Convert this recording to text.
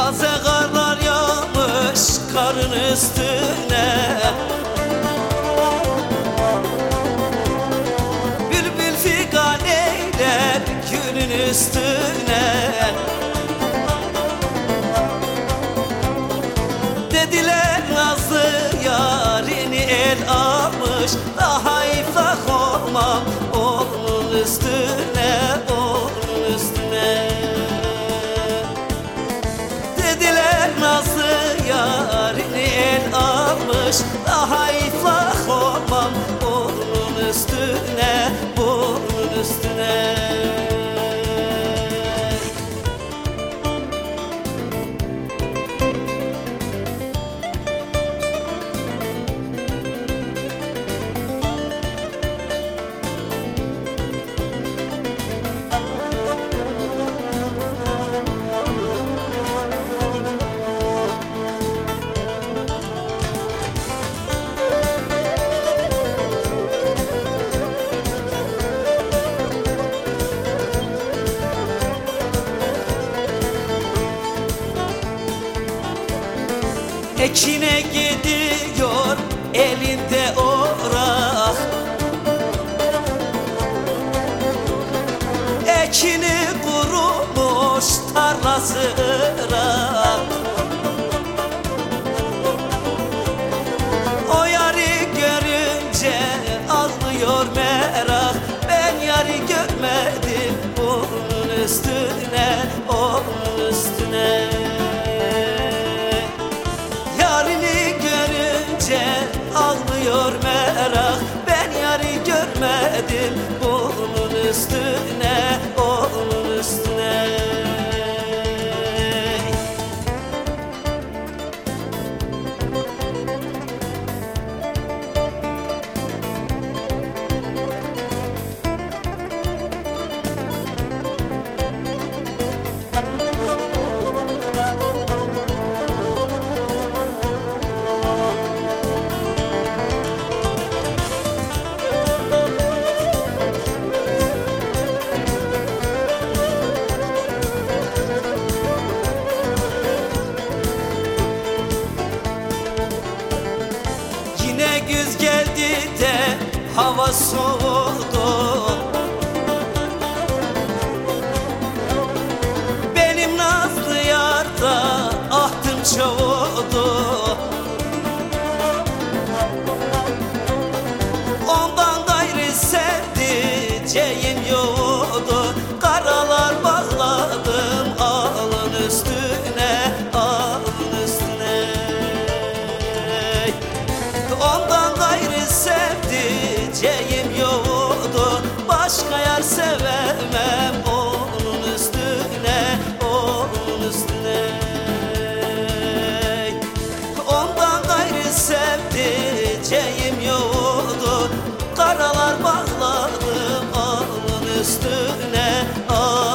Taze karlar yağmış karın üstüne. Bülbül figan eyler gülün üstüne. Dediler nazlı yarini el almış. Daha iflah olmam onun üstüne. Ekine gidiyor elinde orak. Ekini kurumuş tarlası ırak understood hava soğudu Benim nazlı yarda ahtım çoğuldu な